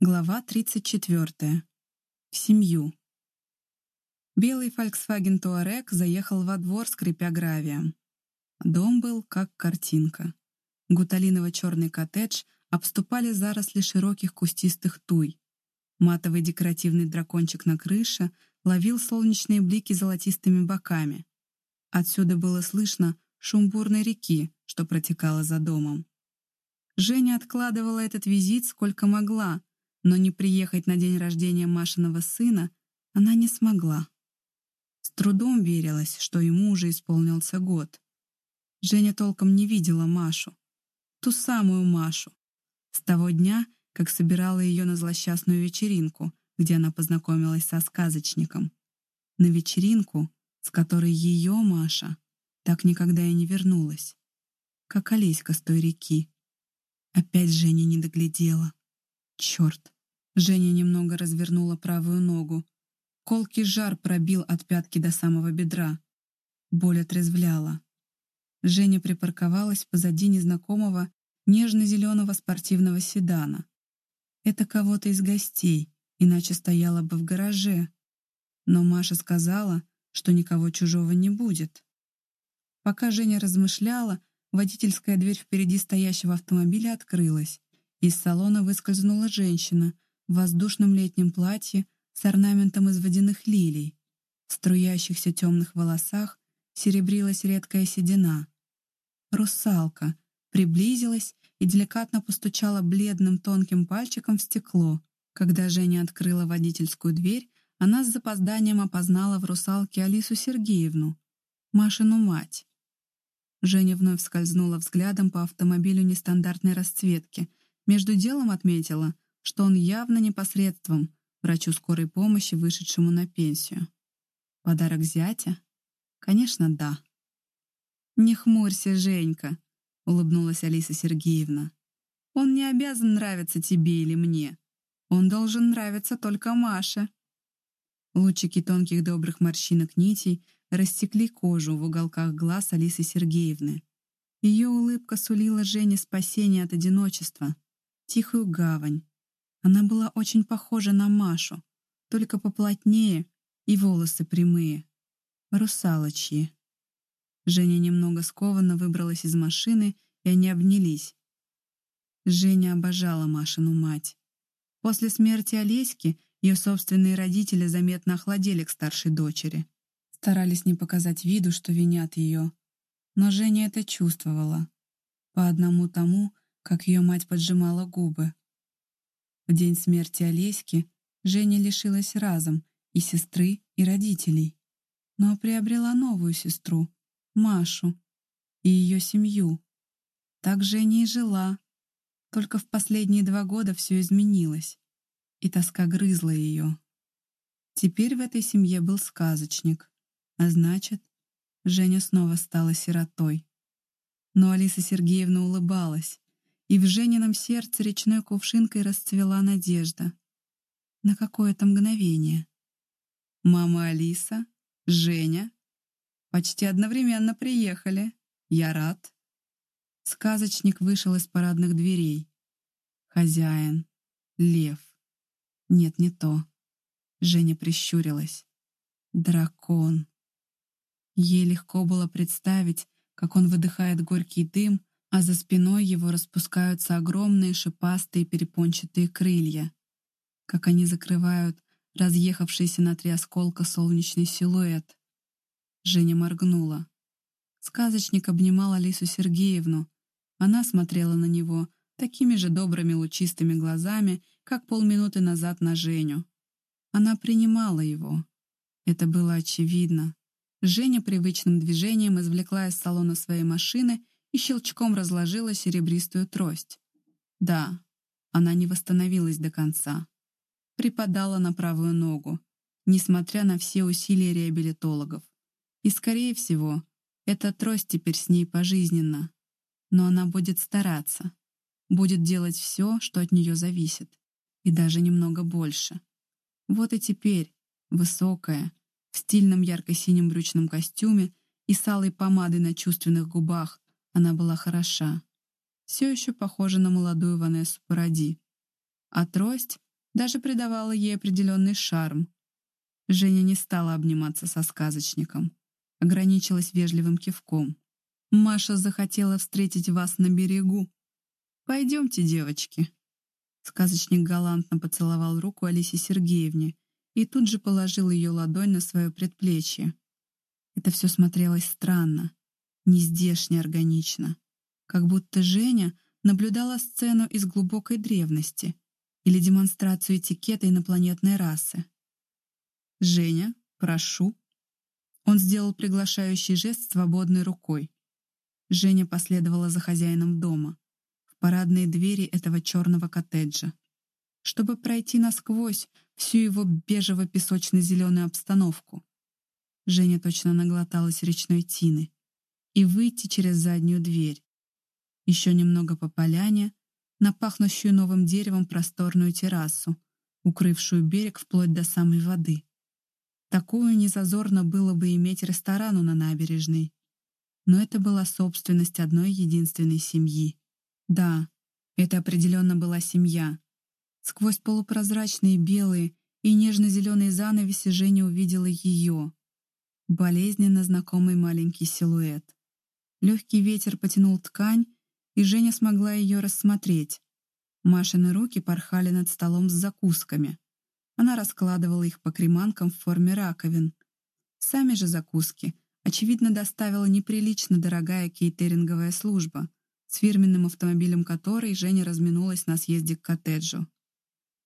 Глава 34. В семью. Белый Volkswagen Touareg заехал во двор, скрипя гравием. Дом был как картинка. Гуталиново-черный коттедж обступали заросли широких кустистых туй. Матовый декоративный дракончик на крыше ловил солнечные блики золотистыми боками. Отсюда было слышно шум бурной реки, что протекала за домом. Женя откладывала этот визит сколько могла, но не приехать на день рождения Машиного сына она не смогла. С трудом верилось, что ему уже исполнился год. Женя толком не видела Машу. Ту самую Машу. С того дня, как собирала ее на злосчастную вечеринку, где она познакомилась со сказочником. На вечеринку, с которой ее Маша так никогда и не вернулась. Как Олеська с той реки. Опять Женя не доглядела. Черт! Женя немного развернула правую ногу. Колкий жар пробил от пятки до самого бедра. Боль отрезвляла. Женя припарковалась позади незнакомого нежно-зеленого спортивного седана. Это кого-то из гостей, иначе стояла бы в гараже. Но Маша сказала, что никого чужого не будет. Пока Женя размышляла, водительская дверь впереди стоящего автомобиля открылась. Из салона выскользнула женщина в воздушном летнем платье с орнаментом из водяных лилий. В струящихся темных волосах серебрилась редкая седина. Русалка приблизилась и деликатно постучала бледным тонким пальчиком в стекло. Когда Женя открыла водительскую дверь, она с запозданием опознала в русалке Алису Сергеевну, Машину мать. Женя вновь скользнула взглядом по автомобилю нестандартной расцветки, между делом отметила, что он явно непосредством врачу скорой помощи, вышедшему на пенсию. Подарок зятя? Конечно, да. «Не хмурься, Женька», — улыбнулась Алиса Сергеевна. «Он не обязан нравиться тебе или мне. Он должен нравиться только Маше». Лучики тонких добрых морщинок нитей растекли кожу в уголках глаз Алисы Сергеевны. Ее улыбка сулила Жене спасение от одиночества — тихую гавань. Она была очень похожа на Машу, только поплотнее и волосы прямые. Русалочьи. Женя немного скованно выбралась из машины, и они обнялись. Женя обожала Машину мать. После смерти Олеськи ее собственные родители заметно охладели к старшей дочери. Старались не показать виду, что винят ее. Но Женя это чувствовала. По одному тому, как ее мать поджимала губы. В день смерти Олеськи Женя лишилась разом и сестры, и родителей, но приобрела новую сестру, Машу, и ее семью. Так Женя и жила, только в последние два года все изменилось, и тоска грызла ее. Теперь в этой семье был сказочник, а значит, Женя снова стала сиротой. Но Алиса Сергеевна улыбалась, и в Женином сердце речной кувшинкой расцвела надежда. На какое-то мгновение. Мама Алиса, Женя. Почти одновременно приехали. Я рад. Сказочник вышел из парадных дверей. Хозяин. Лев. Нет, не то. Женя прищурилась. Дракон. Ей легко было представить, как он выдыхает горький дым, а за спиной его распускаются огромные шипастые перепончатые крылья, как они закрывают разъехавшийся на три осколка солнечный силуэт. Женя моргнула. Сказочник обнимал Алису Сергеевну. Она смотрела на него такими же добрыми лучистыми глазами, как полминуты назад на Женю. Она принимала его. Это было очевидно. Женя привычным движением извлекла из салона своей машины и щелчком разложила серебристую трость. Да, она не восстановилась до конца. Припадала на правую ногу, несмотря на все усилия реабилитологов. И, скорее всего, эта трость теперь с ней пожизненно. Но она будет стараться, будет делать все, что от нее зависит, и даже немного больше. Вот и теперь, высокая, в стильном ярко-синем брючном костюме и с алой помадой на чувственных губах, она была хороша. Все еще похожа на молодую Ванессу Паради. А трость даже придавало ей определенный шарм. Женя не стала обниматься со сказочником, ограничилась вежливым кивком. «Маша захотела встретить вас на берегу. Пойдемте, девочки». Сказочник галантно поцеловал руку Алисе Сергеевне и тут же положил ее ладонь на свое предплечье. Это все смотрелось странно, нездешне органично, как будто Женя наблюдала сцену из глубокой древности или демонстрацию этикета инопланетной расы. «Женя, прошу». Он сделал приглашающий жест свободной рукой. Женя последовала за хозяином дома, в парадные двери этого черного коттеджа. Чтобы пройти насквозь всю его бежево-песочно-зеленую обстановку. Женя точно наглоталась речной тины. И выйти через заднюю дверь. Еще немного по поляне, на пахнущую новым деревом просторную террасу, укрывшую берег вплоть до самой воды. Такую незазорно было бы иметь ресторану на набережной. Но это была собственность одной единственной семьи. Да, это определенно была семья. Сквозь полупрозрачные белые и нежно-зеленые занавеси Женя увидела ее. Болезненно знакомый маленький силуэт. Легкий ветер потянул ткань, и Женя смогла ее рассмотреть. Машины руки порхали над столом с закусками. Она раскладывала их по креманкам в форме раковин. Сами же закуски, очевидно, доставила неприлично дорогая кейтеринговая служба, с фирменным автомобилем которой Женя разминулась на съезде к коттеджу.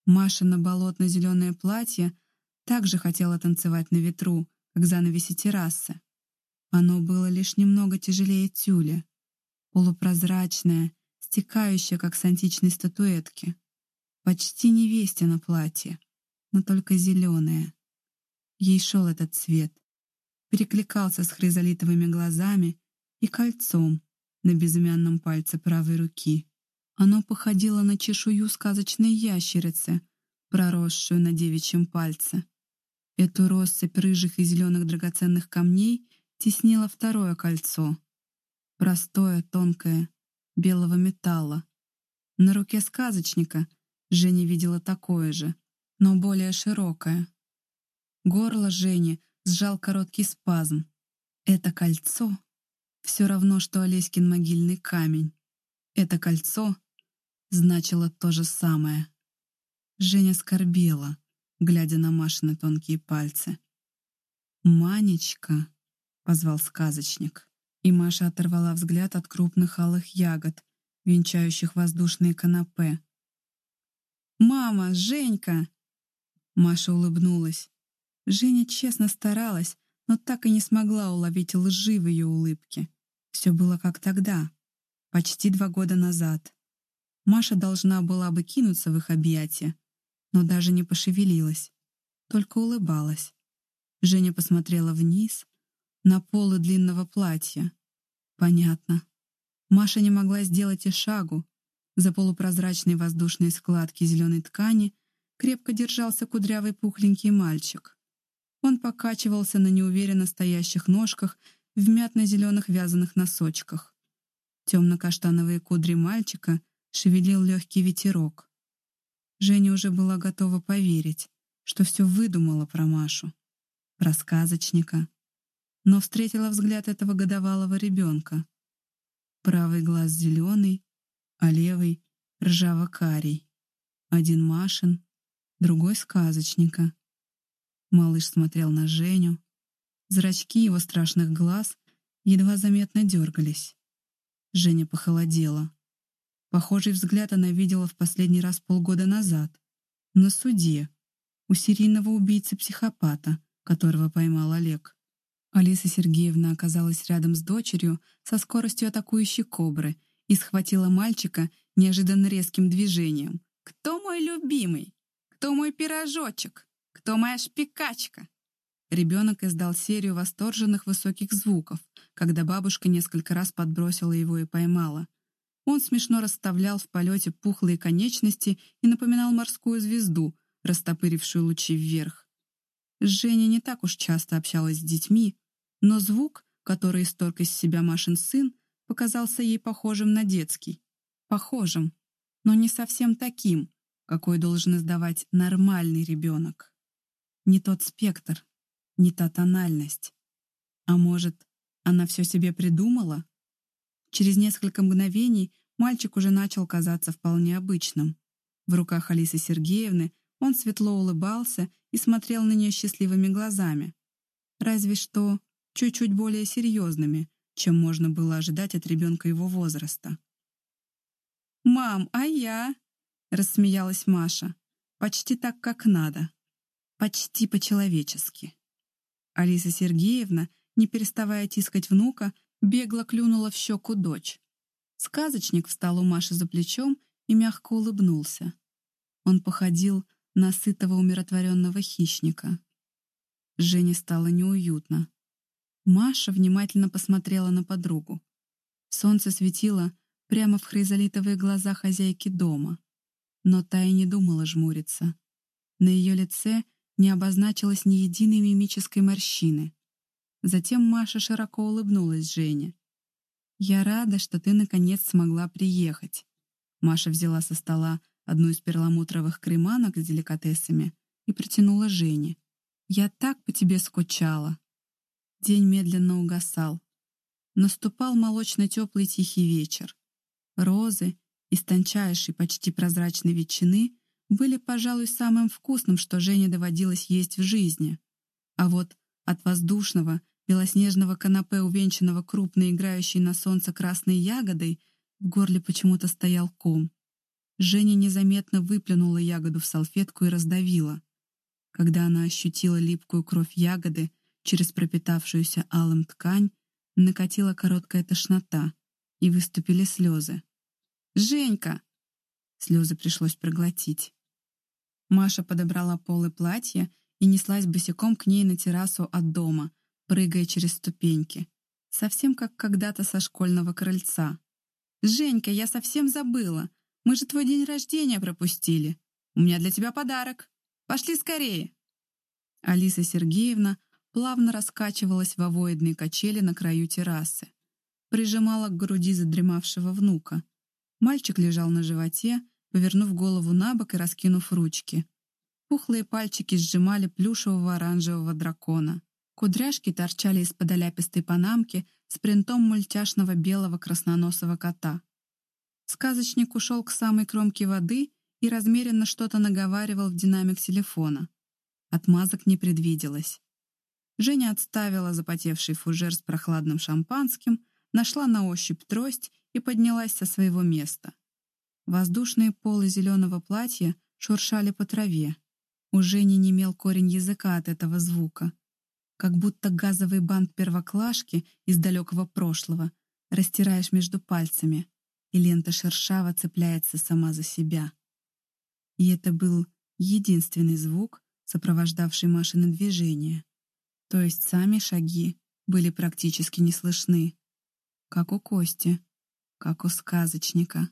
Маша на болотно-зеленое платье также хотела танцевать на ветру, как занавеси террасы. Оно было лишь немного тяжелее тюля, полупрозрачное, стекающее, как с античной статуэтки. Почти невесте на платье но только зеленое. Ей шел этот цвет, перекликался с хризолитовыми глазами и кольцом на безымянном пальце правой руки. Оно походило на чешую сказочной ящерицы, проросшую на девичьем пальце. Эту россыпь рыжих и зеленых драгоценных камней теснило второе кольцо. Простое, тонкое, белого металла. На руке сказочника Женя видела такое же, но более широкое. Горло Жени сжал короткий спазм. Это кольцо все равно, что Олеськин могильный камень. Это кольцо значило то же самое. Женя скорбела, глядя на Машины тонкие пальцы. «Манечка!» — позвал сказочник. И Маша оторвала взгляд от крупных алых ягод, венчающих воздушные канапе. «Мама! Женька!» Маша улыбнулась. Женя честно старалась, но так и не смогла уловить лжи в ее улыбке. Все было как тогда, почти два года назад. Маша должна была бы кинуться в их объятия, но даже не пошевелилась, только улыбалась. Женя посмотрела вниз, на полы длинного платья. Понятно. Маша не могла сделать и шагу. За полупрозрачной воздушной складки зеленой ткани крепко держался кудрявый пухленький мальчик. Он покачивался на неуверенно стоящих ножках в мятно-зеленых вязаных носочках. Темно-каштановые кудри мальчика шевелил легкий ветерок. Женя уже была готова поверить, что все выдумала про Машу, про сказочника, но встретила взгляд этого годовалого ребенка. Правый глаз зеленый, а левый — ржаво-карий. Один Машин, другой — сказочника. Малыш смотрел на Женю. Зрачки его страшных глаз едва заметно дергались. Женя похолодела. Похожий взгляд она видела в последний раз полгода назад. На суде. У серийного убийцы-психопата, которого поймал Олег. Алиса Сергеевна оказалась рядом с дочерью со скоростью атакующей кобры и схватила мальчика неожиданно резким движением. «Кто мой любимый?» «Кто мой пирожочек? Кто моя шпикачка?» Ребенок издал серию восторженных высоких звуков, когда бабушка несколько раз подбросила его и поймала. Он смешно расставлял в полете пухлые конечности и напоминал морскую звезду, растопырившую лучи вверх. Женя не так уж часто общалась с детьми, но звук, который исторг из себя Машин сын, показался ей похожим на детский. Похожим, но не совсем таким, какой должен издавать нормальный ребенок. Не тот спектр, не та тональность. А может, она все себе придумала? Через несколько мгновений мальчик уже начал казаться вполне обычным. В руках Алисы Сергеевны он светло улыбался и смотрел на нее счастливыми глазами. Разве что чуть-чуть более серьезными, чем можно было ожидать от ребенка его возраста. «Мам, а я?» — рассмеялась Маша. «Почти так, как надо. Почти по-человечески». Алиса Сергеевна, не переставая тискать внука, бегло клюнула в щеку дочь. Сказочник встал у Маши за плечом и мягко улыбнулся. Он походил на сытого умиротворенного хищника. Жене стало неуютно. Маша внимательно посмотрела на подругу. Солнце светило прямо в хризолитовые глаза хозяйки дома. Но та и не думала жмуриться. На ее лице не обозначилось ни единой мимической морщины. Затем Маша широко улыбнулась Жене. «Я рада, что ты наконец смогла приехать». Маша взяла со стола одну из перламутровых креманок с деликатесами и протянула Жене. «Я так по тебе скучала». День медленно угасал. Наступал молочно-теплый тихий вечер. Розы из тончайшей, почти прозрачной ветчины были, пожалуй, самым вкусным, что Жене доводилось есть в жизни. А вот от воздушного, белоснежного канапе, увенчанного крупной, играющей на солнце красной ягодой, в горле почему-то стоял ком. Женя незаметно выплюнула ягоду в салфетку и раздавила. Когда она ощутила липкую кровь ягоды, Через пропитавшуюся алым ткань накатила короткая тошнота, и выступили слезы. «Женька!» Слезы пришлось проглотить. Маша подобрала полы платья и неслась босиком к ней на террасу от дома, прыгая через ступеньки. Совсем как когда-то со школьного крыльца. «Женька, я совсем забыла! Мы же твой день рождения пропустили! У меня для тебя подарок! Пошли скорее!» Алиса Сергеевна плавно раскачивалась в овоидной качели на краю террасы. Прижимала к груди задремавшего внука. Мальчик лежал на животе, повернув голову на бок и раскинув ручки. Пухлые пальчики сжимали плюшевого оранжевого дракона. Кудряшки торчали из-под оляпистой панамки с принтом мультяшного белого красноносого кота. Сказочник ушел к самой кромке воды и размеренно что-то наговаривал в динамик телефона. Отмазок не предвиделось. Женя отставила запотевший фужер с прохладным шампанским, нашла на ощупь трость и поднялась со своего места. Воздушные полы зеленого платья шуршали по траве. У Жени немел корень языка от этого звука. Как будто газовый бант первоклашки из далекого прошлого растираешь между пальцами, и лента шершаво цепляется сама за себя. И это был единственный звук, сопровождавший Машины движение. То есть сами шаги были практически не слышны. Как у Кости, как у сказочника.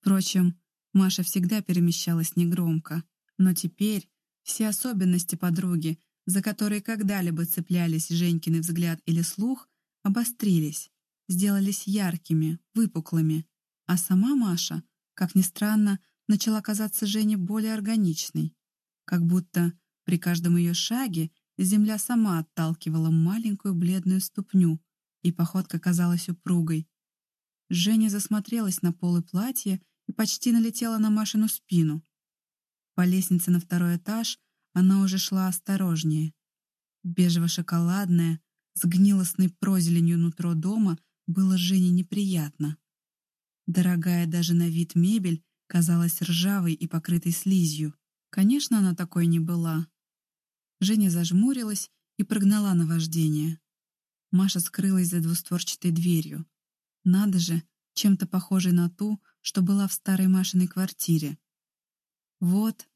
Впрочем, Маша всегда перемещалась негромко, но теперь все особенности подруги, за которые когда-либо цеплялись Женькины взгляд или слух, обострились, сделались яркими, выпуклыми. А сама Маша, как ни странно, начала казаться Жене более органичной. Как будто при каждом ее шаге Земля сама отталкивала маленькую бледную ступню, и походка казалась упругой. Женя засмотрелась на полы платья и почти налетела на Машину спину. По лестнице на второй этаж она уже шла осторожнее. Бежево-шоколадное, с гнилостной прозеленью нутро дома было Жене неприятно. Дорогая даже на вид мебель казалась ржавой и покрытой слизью. Конечно, она такой не была. Женя зажмурилась и прогнала наваждение. Маша скрылась за двустворчатой дверью. Надо же, чем-то похожей на ту, что была в старой Машиной квартире. Вот.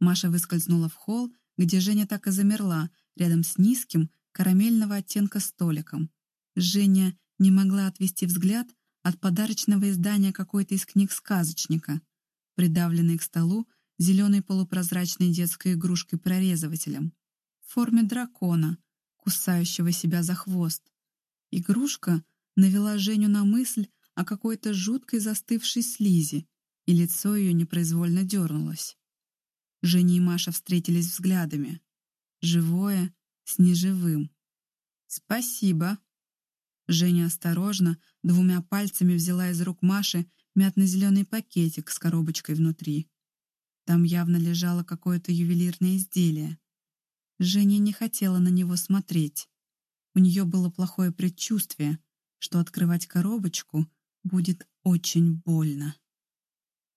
Маша выскользнула в холл, где Женя так и замерла, рядом с низким, карамельного оттенка столиком. Женя не могла отвести взгляд от подарочного издания какой-то из книг сказочника. Придавленной к столу, зеленой полупрозрачной детской игрушкой-прорезывателем в форме дракона, кусающего себя за хвост. Игрушка навела Женю на мысль о какой-то жуткой застывшей слизи, и лицо ее непроизвольно дернулось. Женя и Маша встретились взглядами. Живое с неживым. «Спасибо». Женя осторожно, двумя пальцами взяла из рук Маши мятно-зеленый пакетик с коробочкой внутри. Там явно лежало какое-то ювелирное изделие. Женя не хотела на него смотреть. У нее было плохое предчувствие, что открывать коробочку будет очень больно.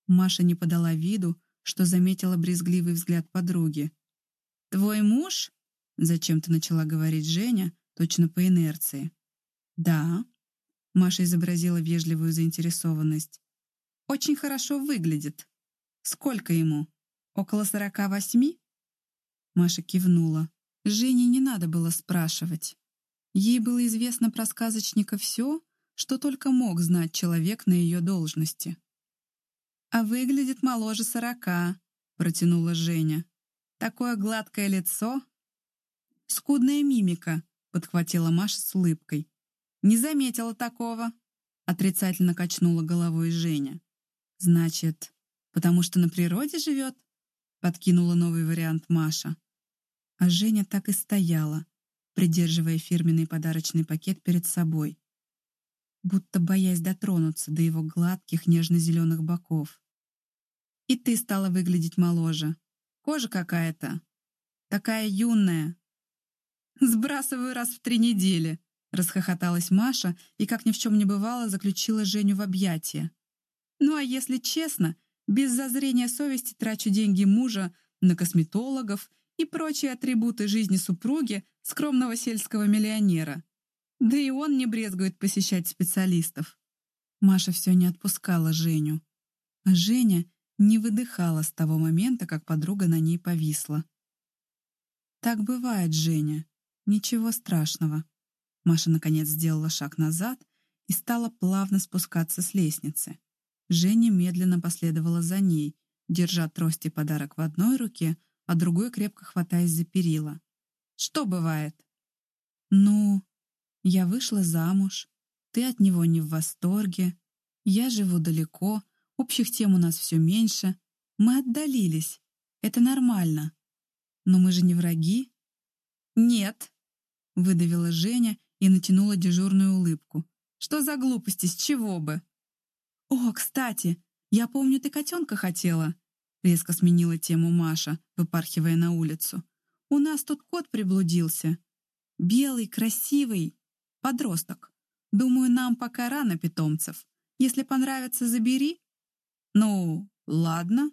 Маша не подала виду, что заметила брезгливый взгляд подруги. «Твой муж?» — зачем-то начала говорить Женя, точно по инерции. «Да», — Маша изобразила вежливую заинтересованность. «Очень хорошо выглядит. Сколько ему? Около сорока восьми?» Маша кивнула. Жене не надо было спрашивать. Ей было известно про сказочника все, что только мог знать человек на ее должности. «А выглядит моложе сорока», — протянула Женя. «Такое гладкое лицо». «Скудная мимика», — подхватила Маша с улыбкой. «Не заметила такого», — отрицательно качнула головой Женя. «Значит, потому что на природе живет?» — подкинула новый вариант Маша. А Женя так и стояла, придерживая фирменный подарочный пакет перед собой, будто боясь дотронуться до его гладких нежно-зеленых боков. «И ты стала выглядеть моложе. Кожа какая-то. Такая юная». «Сбрасываю раз в три недели», — расхохоталась Маша и, как ни в чем не бывало, заключила Женю в объятия. «Ну а если честно, без зазрения совести трачу деньги мужа на косметологов и прочие атрибуты жизни супруги скромного сельского миллионера. Да и он не брезгует посещать специалистов. Маша все не отпускала Женю. А Женя не выдыхала с того момента, как подруга на ней повисла. «Так бывает, Женя. Ничего страшного». Маша, наконец, сделала шаг назад и стала плавно спускаться с лестницы. Женя медленно последовала за ней, держа трость и подарок в одной руке, а другой крепко хватаясь за перила. «Что бывает?» «Ну, я вышла замуж, ты от него не в восторге, я живу далеко, общих тем у нас все меньше, мы отдалились, это нормально. Но мы же не враги?» «Нет», — выдавила Женя и натянула дежурную улыбку. «Что за глупости, с чего бы?» «О, кстати, я помню, ты котенка хотела», Резко сменила тему Маша, выпархивая на улицу. «У нас тут кот приблудился. Белый, красивый. Подросток. Думаю, нам пока рано питомцев. Если понравится, забери». «Ну, ладно».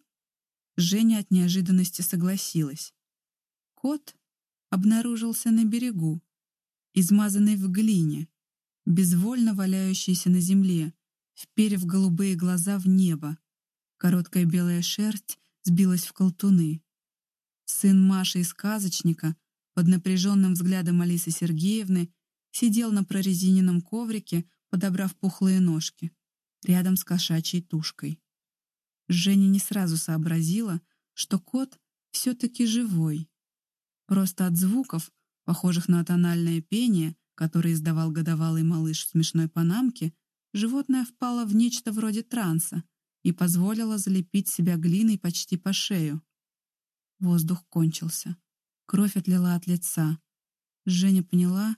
Женя от неожиданности согласилась. Кот обнаружился на берегу, измазанный в глине, безвольно валяющийся на земле, вперев голубые глаза в небо. Короткая белая шерсть сбилась в колтуны. Сын Маши и сказочника под напряженным взглядом Алисы Сергеевны сидел на прорезиненном коврике, подобрав пухлые ножки, рядом с кошачьей тушкой. Женя не сразу сообразила, что кот все-таки живой. Просто от звуков, похожих на тональное пение, которое издавал годовалый малыш в смешной панамке, животное впало в нечто вроде транса, и позволила залепить себя глиной почти по шею. Воздух кончился. Кровь отлила от лица. Женя поняла,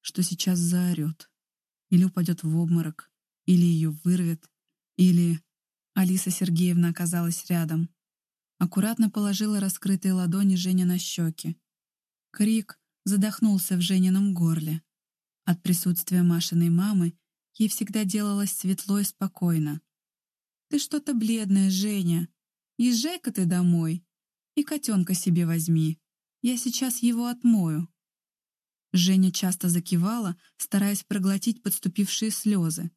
что сейчас заорет. Или упадет в обморок, или ее вырвет, или... Алиса Сергеевна оказалась рядом. Аккуратно положила раскрытые ладони Жене на щеки. Крик задохнулся в Женином горле. От присутствия Машиной мамы ей всегда делалось светло и спокойно. Ты что-то бледная, Женя. Езжай-ка ты домой. И котенка себе возьми. Я сейчас его отмою». Женя часто закивала, стараясь проглотить подступившие слезы.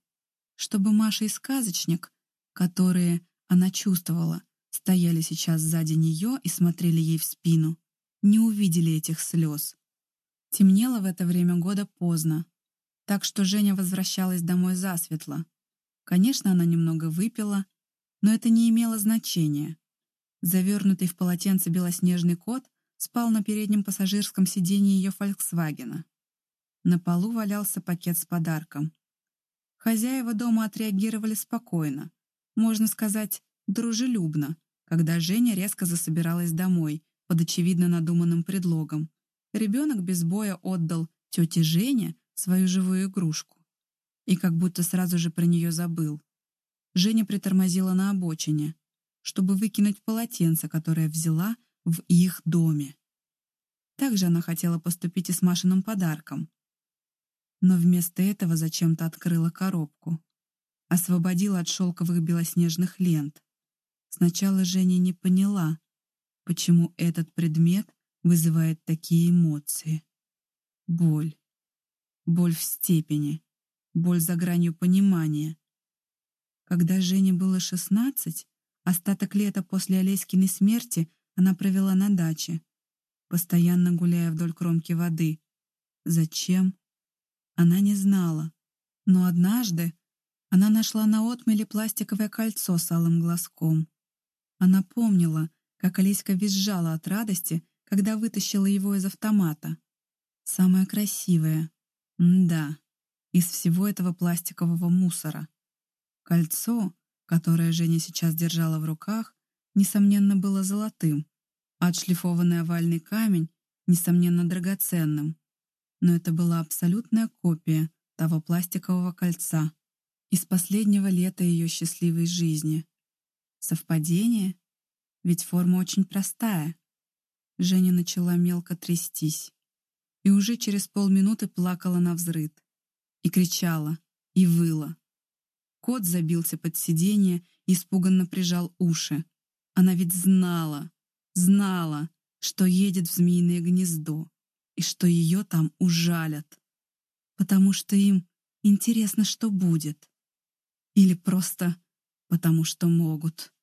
Чтобы Маша и сказочник, которые, она чувствовала, стояли сейчас сзади нее и смотрели ей в спину, не увидели этих слез. Темнело в это время года поздно, так что Женя возвращалась домой засветло. Конечно, она немного выпила, но это не имело значения. Завернутый в полотенце белоснежный кот спал на переднем пассажирском сиденье ее «Фольксвагена». На полу валялся пакет с подарком. Хозяева дома отреагировали спокойно, можно сказать, дружелюбно, когда Женя резко засобиралась домой под очевидно надуманным предлогом. Ребенок без боя отдал тете Жене свою живую игрушку. И как будто сразу же про нее забыл. Женя притормозила на обочине, чтобы выкинуть полотенце, которое взяла в их доме. Также она хотела поступить и с Машиным подарком. Но вместо этого зачем-то открыла коробку. Освободила от шелковых белоснежных лент. Сначала Женя не поняла, почему этот предмет вызывает такие эмоции. Боль. Боль в степени. Боль за гранью понимания. Когда Жене было шестнадцать, остаток лета после Олеськиной смерти она провела на даче, постоянно гуляя вдоль кромки воды. Зачем? Она не знала. Но однажды она нашла на отмеле пластиковое кольцо с алым глазком. Она помнила, как Олеська визжала от радости, когда вытащила его из автомата. Самое красивое. М да, из всего этого пластикового мусора. Кольцо, которое Женя сейчас держала в руках, несомненно, было золотым, а отшлифованный овальный камень, несомненно, драгоценным. Но это была абсолютная копия того пластикового кольца из последнего лета ее счастливой жизни. Совпадение? Ведь форма очень простая. Женя начала мелко трястись. И уже через полминуты плакала на взрыд. И кричала, и выла. Кот забился под сиденье и испуганно прижал уши. Она ведь знала, Знала, что едет в змеиное гнездо и что ее там ужалят, потому что им интересно, что будет. Или просто потому что могут.